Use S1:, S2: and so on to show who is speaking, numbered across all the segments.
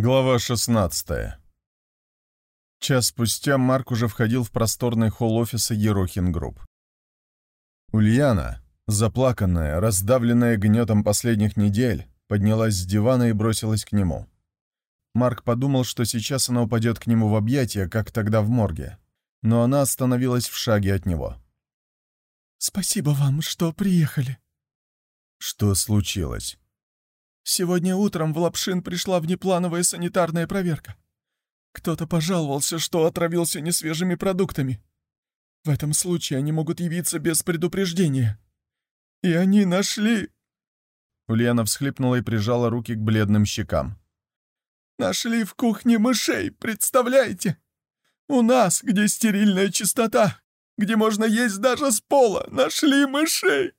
S1: Глава 16 Час спустя Марк уже входил в просторный холл офиса Ерохин Групп. Ульяна, заплаканная, раздавленная гнетом последних недель, поднялась с дивана и бросилась к нему. Марк подумал, что сейчас она упадет к нему в объятия, как тогда в морге, но она остановилась в шаге от него.
S2: «Спасибо вам, что приехали».
S1: «Что случилось?»
S2: Сегодня утром в Лапшин пришла внеплановая санитарная проверка. Кто-то пожаловался, что отравился несвежими продуктами. В этом случае они могут явиться без предупреждения. И они нашли...»
S1: Ульяна всхлипнула и прижала руки к бледным щекам.
S2: «Нашли в кухне мышей, представляете? У нас, где стерильная чистота, где можно есть даже с пола, нашли мышей!»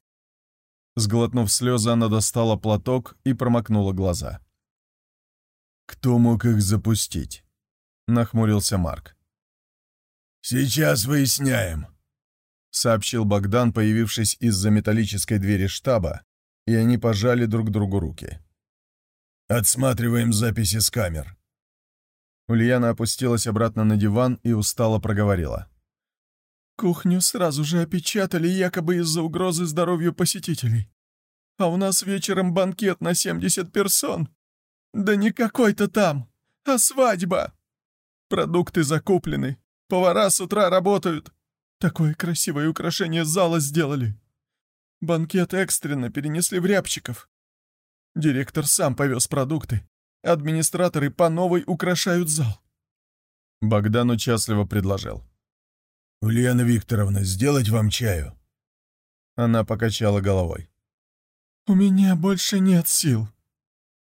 S1: Сглотнув слезы, она достала платок и промокнула глаза. «Кто мог их запустить?» — нахмурился Марк.
S3: «Сейчас выясняем», —
S1: сообщил Богдан, появившись из-за металлической двери штаба, и они пожали друг другу руки.
S3: «Отсматриваем записи с камер».
S1: Ульяна опустилась обратно на диван и устало проговорила.
S2: Кухню сразу же опечатали якобы из-за угрозы здоровью посетителей. А у нас вечером банкет на 70 персон. Да не какой-то там, а свадьба. Продукты закуплены, повара с утра работают. Такое красивое украшение зала сделали. Банкет экстренно перенесли в Рябчиков. Директор сам повез продукты. Администраторы по новой украшают зал.
S1: Богдан участливо предложил.
S3: «Ульяна Викторовна, сделать вам чаю?»
S1: Она покачала головой.
S2: «У меня больше нет сил.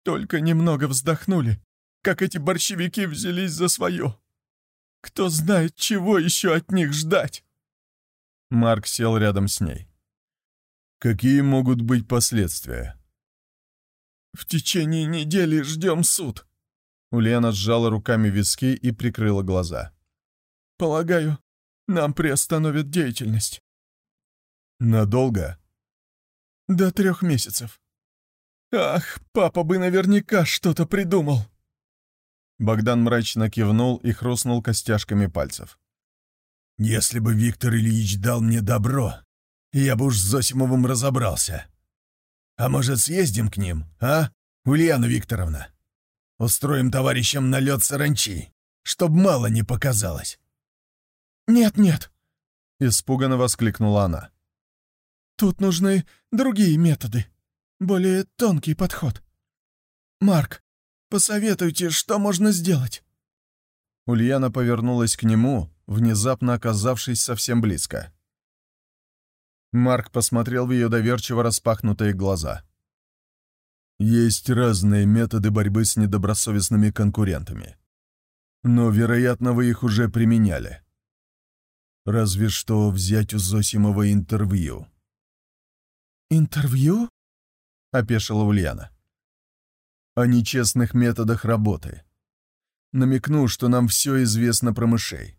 S2: Только немного вздохнули, как эти борщевики взялись за свое. Кто знает, чего еще от них ждать?»
S1: Марк сел рядом с ней. «Какие могут быть последствия?»
S2: «В течение недели ждем суд».
S1: Ульяна сжала руками виски и прикрыла глаза.
S2: «Полагаю, нам приостановят деятельность».
S1: «Надолго?»
S2: «До трех месяцев». «Ах, папа бы наверняка что-то придумал».
S1: Богдан мрачно кивнул и хрустнул костяшками пальцев.
S3: «Если бы Виктор Ильич дал мне добро, я бы уж с Зосимовым разобрался. А может, съездим к ним, а, Ульяна Викторовна? Устроим товарищам налет саранчи, чтоб мало не показалось».
S2: «Нет-нет!»
S1: — испуганно воскликнула она.
S2: «Тут нужны другие методы, более тонкий подход. Марк, посоветуйте, что можно сделать?»
S1: Ульяна повернулась к нему, внезапно оказавшись совсем близко. Марк посмотрел в ее доверчиво распахнутые глаза. «Есть разные методы борьбы с недобросовестными конкурентами. Но, вероятно, вы их уже применяли. Разве что взять у Зосимова интервью».
S2: «Интервью?»
S1: — опешила Ульяна. «О нечестных методах работы. Намекну, что нам все известно про мышей.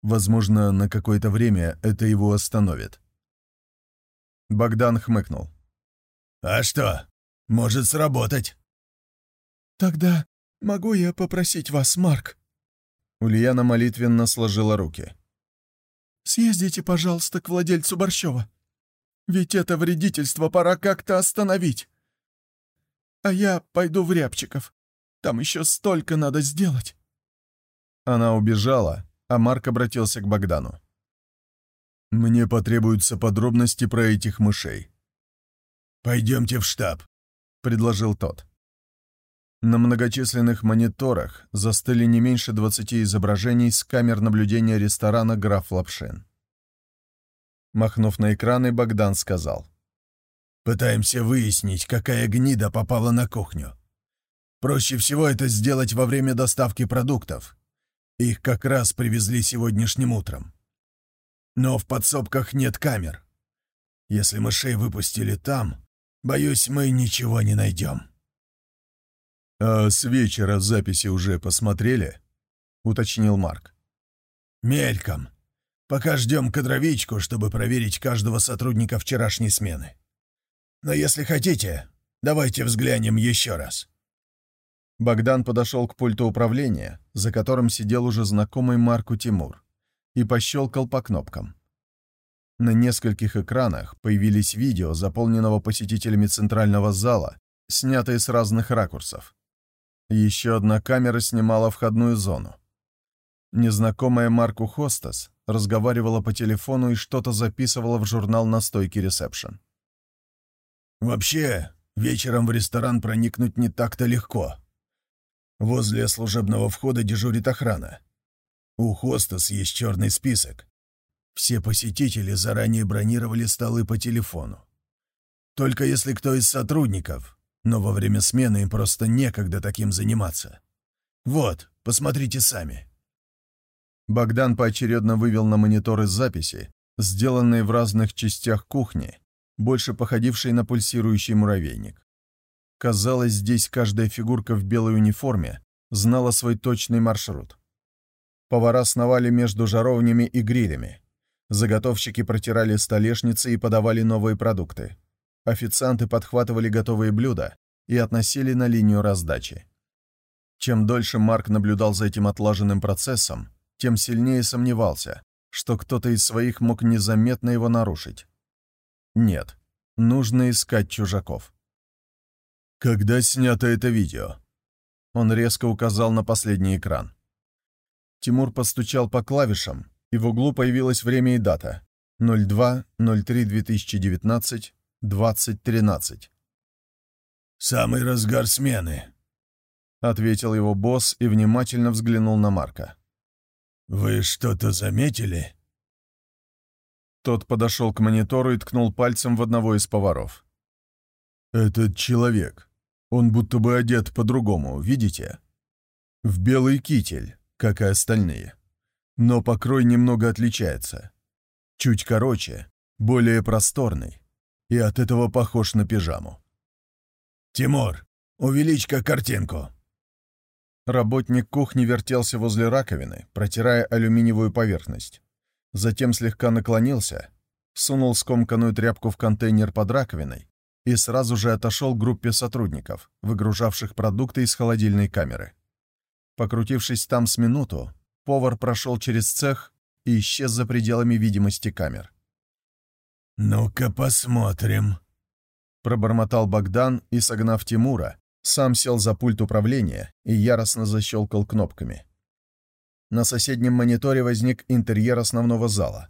S1: Возможно, на какое-то время это его остановит». Богдан хмыкнул.
S3: «А что, может сработать?»
S2: «Тогда могу я попросить вас, Марк?»
S1: Ульяна молитвенно сложила руки.
S2: Съездите, пожалуйста, к владельцу Борщева. Ведь это вредительство пора как-то остановить. А я пойду в Рябчиков. Там еще столько надо сделать».
S1: Она убежала, а Марк обратился к Богдану. «Мне потребуются подробности про этих мышей».
S3: «Пойдемте в штаб», —
S1: предложил тот. На многочисленных мониторах застыли не меньше 20 изображений с камер наблюдения ресторана «Граф Лапшин». Махнув на экраны, Богдан сказал.
S3: «Пытаемся выяснить, какая гнида попала на кухню. Проще всего это сделать во время доставки продуктов. Их как раз привезли сегодняшним утром. Но в подсобках нет камер. Если мышей выпустили там, боюсь, мы ничего не найдем».
S1: «А с вечера записи уже посмотрели?» — уточнил Марк.
S3: «Мельком. Пока ждем кадровичку, чтобы проверить каждого сотрудника вчерашней смены. Но если хотите, давайте взглянем еще раз».
S1: Богдан подошел к пульту управления, за которым сидел уже знакомый Марку Тимур, и пощелкал по кнопкам. На нескольких экранах появились видео, заполненного посетителями центрального зала, снятые с разных ракурсов. Еще одна камера снимала входную зону. Незнакомая Марку Хостес разговаривала по телефону и что-то записывала в журнал на стойке ресепшн.
S3: «Вообще, вечером в ресторан проникнуть не так-то легко. Возле служебного входа дежурит охрана. У Хостес есть черный список. Все посетители заранее бронировали столы по телефону. Только если кто из сотрудников, но во время смены им просто некогда таким заниматься. Вот, посмотрите сами.
S1: Богдан поочередно вывел на мониторы записи, сделанные в разных частях кухни, больше походившей на пульсирующий муравейник. Казалось, здесь каждая фигурка в белой униформе знала свой точный маршрут. Повара сновали между жаровнями и грилями. Заготовщики протирали столешницы и подавали новые продукты. Официанты подхватывали готовые блюда и относили на линию раздачи. Чем дольше Марк наблюдал за этим отлаженным процессом, тем сильнее сомневался, что кто-то из своих мог незаметно его нарушить. Нет, нужно искать чужаков.
S3: «Когда снято это видео?»
S1: Он резко указал на последний экран. Тимур постучал по клавишам, и в углу появилось время и дата. 02.03.2019, 20.13.
S3: «Самый разгар смены», —
S1: ответил его босс и внимательно взглянул на Марка.
S3: «Вы что-то заметили?»
S1: Тот подошел к монитору и ткнул пальцем в одного из поваров.
S3: «Этот человек. Он будто бы одет по-другому, видите? В белый китель, как и остальные. Но покрой немного отличается. Чуть короче, более просторный и от этого похож на пижаму. «Тимур, увеличь-ка картинку!»
S1: Работник кухни вертелся возле раковины, протирая алюминиевую поверхность. Затем слегка наклонился, сунул скомканную тряпку в контейнер под раковиной и сразу же отошел к группе сотрудников, выгружавших продукты из холодильной камеры. Покрутившись там с минуту, повар прошел через цех и исчез за пределами видимости камер.
S3: «Ну-ка посмотрим», — пробормотал Богдан и, согнав Тимура, сам сел за пульт управления и яростно защелкал кнопками.
S1: На соседнем мониторе возник интерьер основного зала.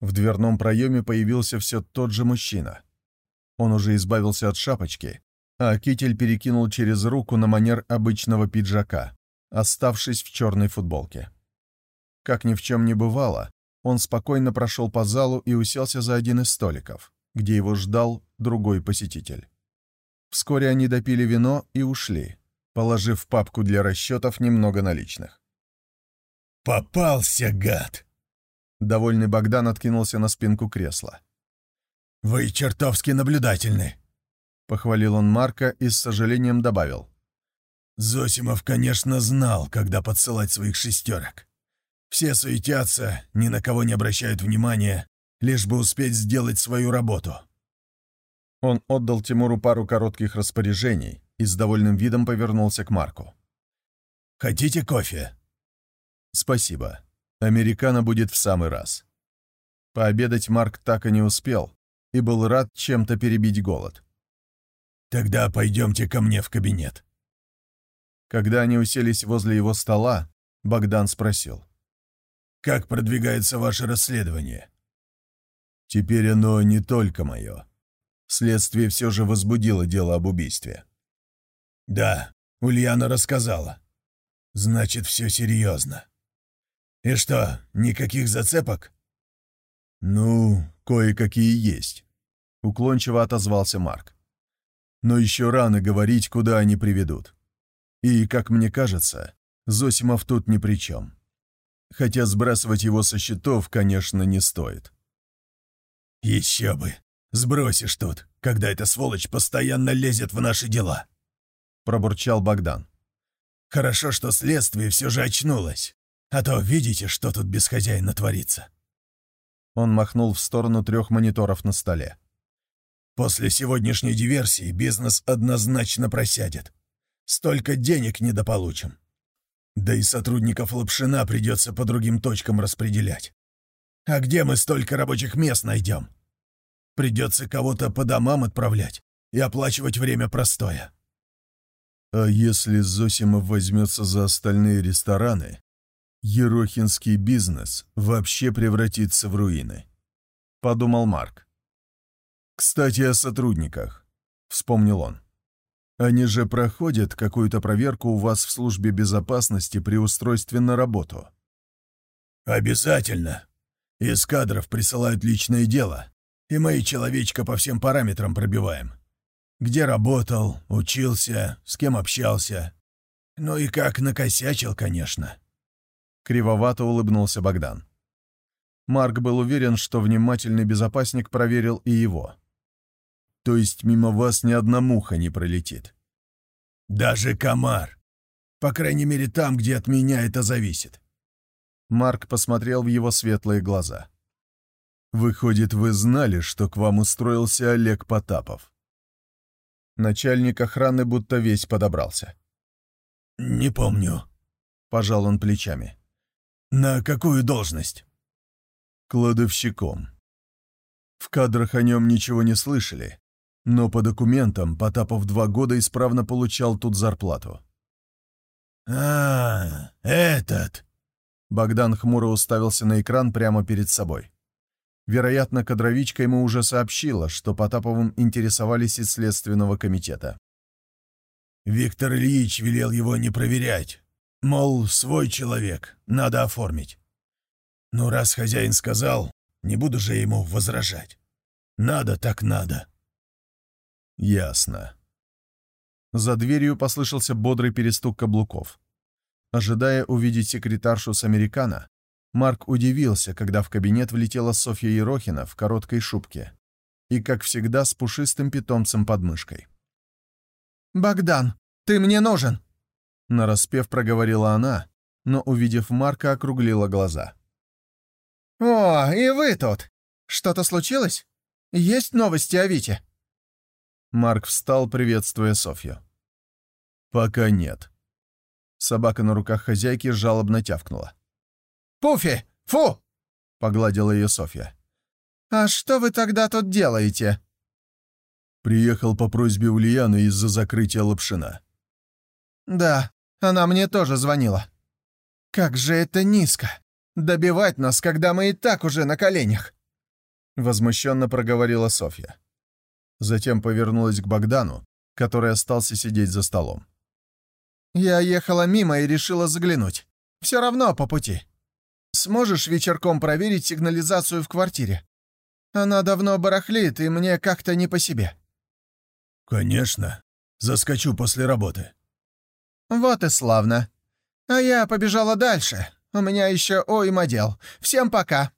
S1: В дверном проеме появился все тот же мужчина. Он уже избавился от шапочки, а китель перекинул через руку на манер обычного пиджака, оставшись в черной футболке. Как ни в чем не бывало, он спокойно прошел по залу и уселся за один из столиков, где его ждал другой посетитель. Вскоре они допили вино и ушли, положив в папку для расчетов немного наличных.
S3: «Попался, гад!»
S1: Довольный Богдан откинулся на спинку кресла.
S3: «Вы чертовски наблюдательны!»
S1: Похвалил он Марка и с сожалением добавил.
S3: «Зосимов, конечно, знал, когда подсылать своих шестерок. Все суетятся, ни на кого не обращают внимания, лишь бы успеть сделать свою работу.
S1: Он отдал Тимуру пару коротких распоряжений и с довольным видом повернулся к Марку.
S3: «Хотите кофе?»
S1: «Спасибо. Американо будет в самый раз». Пообедать Марк так и не успел и был рад чем-то перебить голод.
S3: «Тогда пойдемте ко мне в кабинет».
S1: Когда они уселись возле его стола, Богдан спросил.
S3: Как продвигается ваше расследование?»
S1: «Теперь оно не только мое. Следствие все же возбудило дело об убийстве».
S3: «Да, Ульяна рассказала. Значит, все серьезно. И что, никаких зацепок?»
S1: «Ну, кое-какие есть», — уклончиво отозвался Марк. «Но еще рано говорить, куда они приведут. И, как мне кажется, Зосимов тут ни при чем» хотя сбрасывать его со счетов, конечно, не стоит.
S3: «Еще бы! Сбросишь тут, когда эта сволочь постоянно лезет в наши дела!» — пробурчал Богдан. «Хорошо, что следствие все же очнулось, а то видите, что тут без хозяина творится».
S1: Он махнул в сторону трех мониторов на столе.
S3: «После сегодняшней диверсии бизнес однозначно просядет. столько денег недополучим. Да и сотрудников Лапшина придется по другим точкам распределять. А где мы столько рабочих мест найдем? Придется кого-то по домам отправлять и оплачивать время простоя.
S1: А если Зосимов возьмется за остальные рестораны, Ерохинский бизнес вообще превратится в руины, — подумал Марк. «Кстати, о сотрудниках», — вспомнил он. «Они же проходят какую-то проверку у вас в службе безопасности при устройстве на работу».
S3: «Обязательно. Из кадров присылают личное дело, и мы человечка по всем параметрам пробиваем. Где работал, учился, с кем общался. Ну и как накосячил, конечно».
S1: Кривовато улыбнулся Богдан. Марк был уверен, что внимательный безопасник проверил и его. То есть мимо вас ни одна муха не пролетит.
S3: Даже комар. По крайней мере, там, где от меня это зависит.
S1: Марк посмотрел в его светлые глаза. «Выходит, вы знали, что к вам устроился Олег Потапов?» Начальник охраны будто весь подобрался.
S3: «Не помню», — пожал он плечами. «На какую должность?»
S1: «Кладовщиком. В кадрах о нем ничего не слышали, но по документам Потапов два года исправно получал тут зарплату.
S3: «А, этот!»
S1: Богдан хмуро уставился на экран прямо перед собой. Вероятно, кадровичка ему уже сообщила, что Потаповым интересовались из Следственного комитета.
S3: «Виктор Ильич велел его не проверять. Мол, свой человек, надо оформить. Ну, раз хозяин сказал, не буду же ему возражать. Надо так надо».
S1: Ясно. За дверью послышался бодрый перестук каблуков. Ожидая увидеть секретаршу с американо, Марк удивился, когда в кабинет влетела Софья Ерохина в короткой шубке и, как всегда, с пушистым питомцем под мышкой.
S2: «Богдан, ты мне нужен!»
S1: Нараспев проговорила она, но, увидев Марка, округлила глаза.
S2: «О, и вы тут! Что-то случилось? Есть новости о Вите?»
S1: Марк встал, приветствуя Софью. «Пока нет». Собака на руках хозяйки жалобно тявкнула.
S2: «Пуфи! Фу!»
S1: — погладила ее Софья.
S2: «А что вы тогда тут делаете?»
S1: Приехал по просьбе Ульяны из-за закрытия Лапшина.
S2: «Да, она мне тоже звонила. Как же это низко! Добивать нас, когда мы и так уже на коленях!»
S1: Возмущенно проговорила Софья. Затем повернулась к Богдану, который остался сидеть за столом.
S2: «Я ехала мимо и решила заглянуть. Все равно по пути. Сможешь вечерком проверить сигнализацию в квартире? Она давно барахлит, и мне как-то не по себе».
S3: «Конечно. Заскочу после работы».
S2: «Вот и славно. А я побежала дальше. У меня еще ойма дел. Всем пока».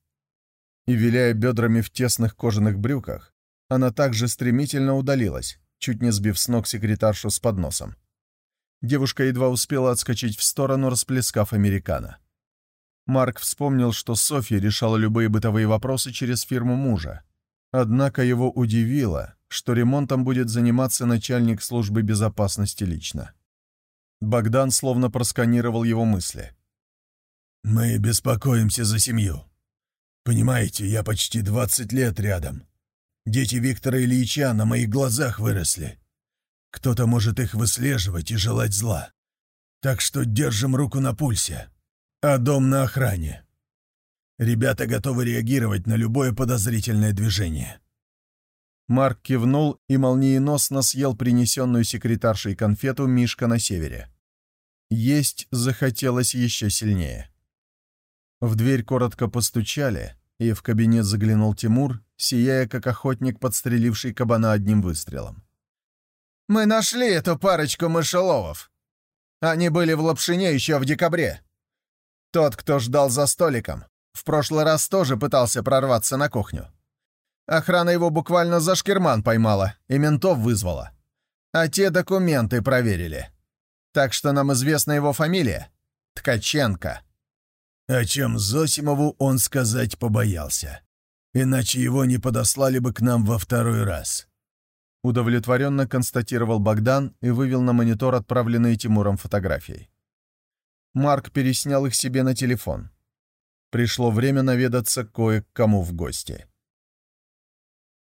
S1: И, виляя бедрами в тесных кожаных брюках, она также стремительно удалилась, чуть не сбив с ног секретаршу с подносом. Девушка едва успела отскочить в сторону, расплескав американо. Марк вспомнил, что Софья решала любые бытовые вопросы через фирму мужа. Однако его удивило, что ремонтом будет заниматься начальник службы безопасности лично. Богдан словно просканировал его мысли.
S3: «Мы беспокоимся за семью. Понимаете, я почти 20 лет рядом. Дети Виктора Ильича на моих глазах выросли. Кто-то может их выслеживать и желать зла. Так что держим руку на пульсе, а дом на охране. Ребята готовы реагировать на любое подозрительное движение».
S1: Марк кивнул и молниеносно съел принесенную секретаршей конфету Мишка на севере. Есть захотелось еще сильнее. В дверь коротко постучали, и в кабинет заглянул Тимур, сияя как охотник, подстреливший кабана одним выстрелом.
S2: «Мы нашли эту парочку мышеловов. Они были в Лапшине еще в декабре. Тот, кто ждал за столиком, в прошлый раз тоже пытался прорваться на кухню. Охрана его буквально за шкирман поймала и ментов вызвала. А те документы проверили. Так что нам известна его фамилия — Ткаченко».
S3: О чем Зосимову он сказать побоялся. Иначе его не подослали бы к нам во второй раз.
S1: Удовлетворенно констатировал Богдан и вывел на монитор отправленные Тимуром фотографии. Марк переснял их себе на телефон. Пришло время наведаться кое к кому в гости.